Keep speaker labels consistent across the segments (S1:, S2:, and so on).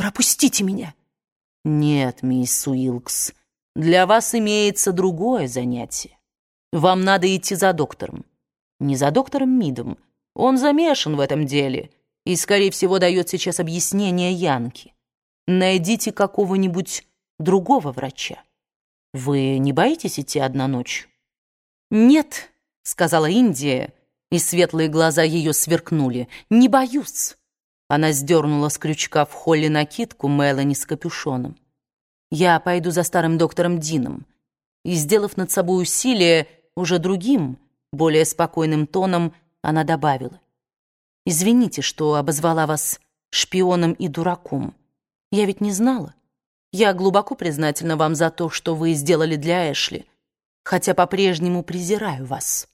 S1: Пропустите меня!»
S2: «Нет, мисс Уилкс, для вас имеется другое занятие. Вам надо идти за доктором. Не за доктором Мидом. Он замешан в этом деле и, скорее всего, дает сейчас объяснение Янке. Найдите какого-нибудь другого врача. Вы не боитесь идти одна ночью?»
S1: «Нет», — сказала Индия, и светлые глаза ее сверкнули. «Не боюсь».
S2: Она сдернула с крючка в холле накидку Мелани с капюшоном. «Я пойду за старым доктором Дином». И, сделав над собой усилие, уже другим, более спокойным тоном, она добавила. «Извините, что обозвала вас шпионом и дураком. Я ведь не знала. Я глубоко признательна вам за то, что вы сделали для Эшли, хотя по-прежнему презираю вас.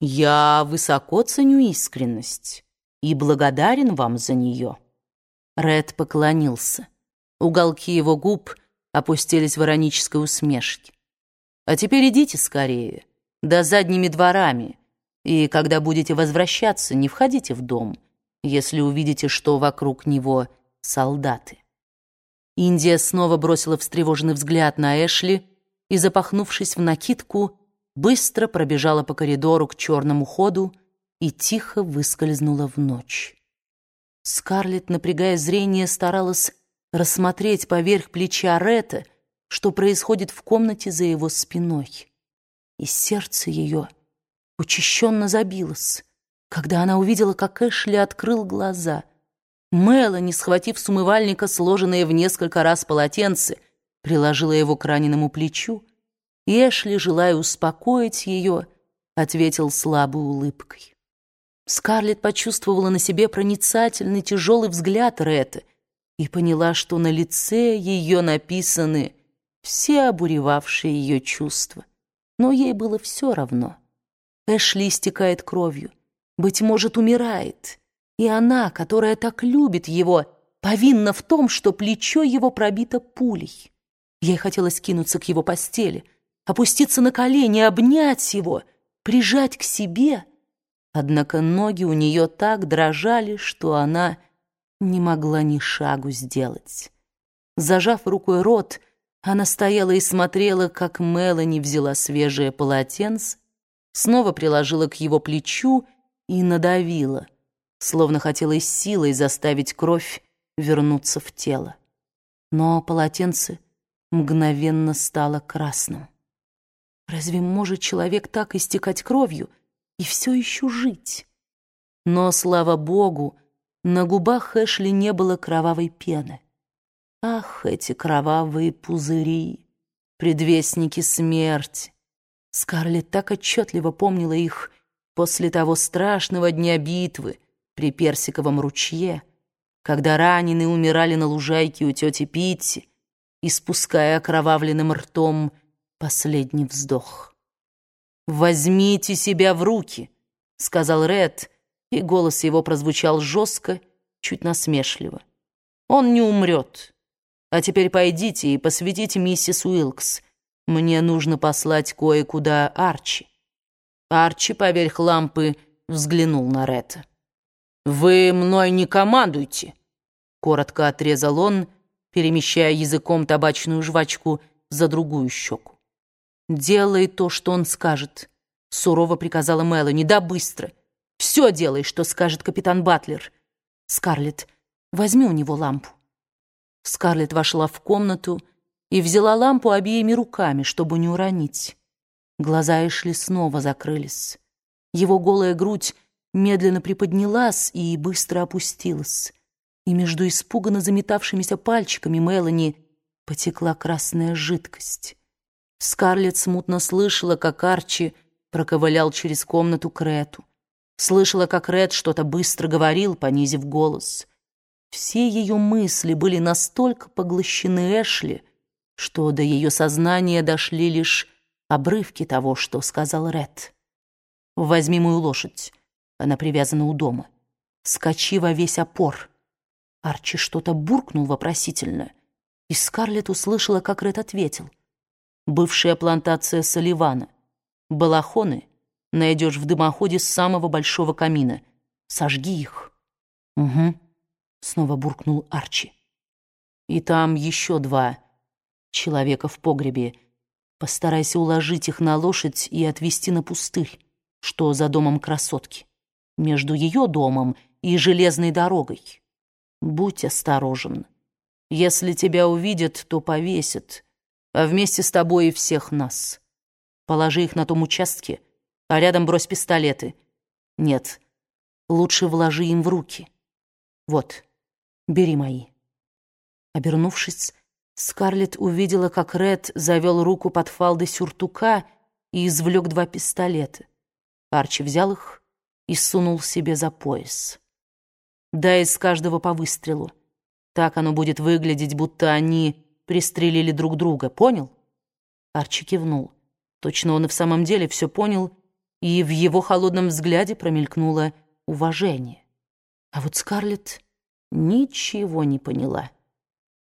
S2: Я высоко ценю искренность и благодарен вам за нее». Ред поклонился. Уголки его губ опустились в иронической усмешке. «А теперь идите скорее, да задними дворами, и когда будете возвращаться, не входите в дом, если увидите, что вокруг него солдаты». Индия снова бросила встревоженный взгляд на Эшли и, запахнувшись в накидку, быстро пробежала по коридору к черному ходу и тихо выскользнула в ночь. Скарлетт, напрягая зрение, старалась рассмотреть поверх плеча Ретта, что происходит в комнате за его спиной. И сердце ее учащенно забилось, когда она увидела, как Эшли открыл глаза — Мелани, схватив с умывальника сложенное в несколько раз полотенце, приложила его к раненому плечу, и Эшли, желая успокоить ее, ответил слабой улыбкой. Скарлетт почувствовала на себе проницательный тяжелый взгляд Ретта и поняла, что на лице ее написаны все обуревавшие ее чувства. Но ей было все равно. Эшли истекает кровью, быть может, умирает — и она, которая так любит его, повинна в том, что плечо его пробито пулей. Ей хотелось кинуться к его постели, опуститься на колени, обнять его, прижать к себе. Однако ноги у нее так дрожали, что она не могла ни шагу сделать. Зажав рукой рот, она стояла и смотрела, как Мелани взяла свежее полотенце, снова приложила к его плечу и надавила — словно хотела силой заставить кровь вернуться в тело. Но полотенце мгновенно стало красным. Разве может человек так истекать кровью и все еще жить? Но, слава богу, на губах Эшли не было кровавой пены. Ах, эти кровавые пузыри, предвестники смерти! Скарлетт так отчетливо помнила их после того страшного дня битвы, при Персиковом ручье, когда раненые умирали на лужайке у тети Питти, испуская окровавленным ртом последний вздох. «Возьмите себя в руки», — сказал Ред, и голос его прозвучал жестко, чуть насмешливо. «Он не умрет. А теперь пойдите и посвятите миссис Уилкс. Мне нужно послать кое-куда Арчи». Арчи поверх лампы взглянул на Ретта. «Вы мной не командуйте!» Коротко отрезал он, перемещая языком табачную жвачку за другую щеку. «Делай то, что он скажет», — сурово приказала Мелани. «Да быстро! Все делай, что скажет капитан Батлер. Скарлетт, возьми у него лампу». Скарлетт вошла в комнату и взяла лампу обеими руками, чтобы не уронить. Глаза Эшли снова закрылись. Его голая грудь медленно приподнялась и быстро опустилась. И между испуганно заметавшимися пальчиками Мелани потекла красная жидкость. Скарлетт смутно слышала, как Арчи проковылял через комнату к Рету. Слышала, как Ред что-то быстро говорил, понизив голос. Все ее мысли были настолько поглощены Эшли, что до ее сознания дошли лишь обрывки того, что сказал Ред. «Возьми мою лошадь. Она привязана у дома. Скачи во весь опор. Арчи что-то буркнул вопросительно, и Скарлетт услышала, как Ред ответил. Бывшая плантация Соливана. Балахоны найдешь в дымоходе самого большого камина. Сожги их. Угу, снова буркнул Арчи. И там еще два человека в погребе. Постарайся уложить их на лошадь и отвезти на пустырь, что за домом красотки, между ее домом и железной дорогой. Будь осторожен. Если тебя увидят, то повесят, а вместе с тобой и всех нас. Положи их на том участке, а рядом брось пистолеты. Нет, лучше вложи им в руки. Вот, бери мои. Обернувшись, Скарлетт увидела, как Ред завел руку под фалды сюртука и извлек два пистолета. Арчи взял их и сунул себе за пояс. «Дай из каждого по выстрелу. Так оно будет выглядеть, будто они пристрелили друг друга. Понял?» Арчи кивнул. Точно он и в самом деле все понял, и в его холодном взгляде промелькнуло уважение. А вот Скарлетт ничего не поняла.